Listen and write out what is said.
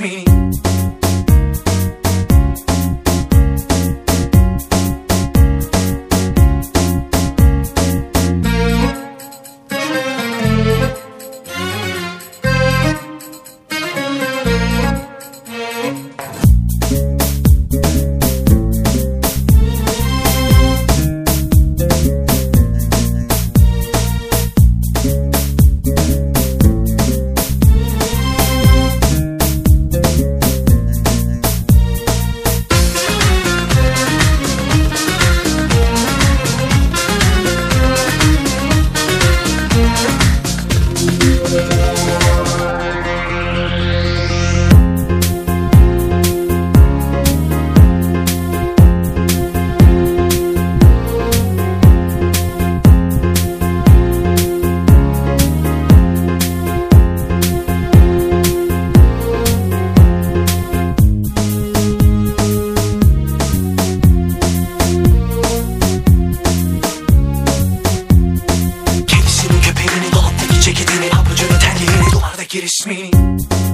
me. get his.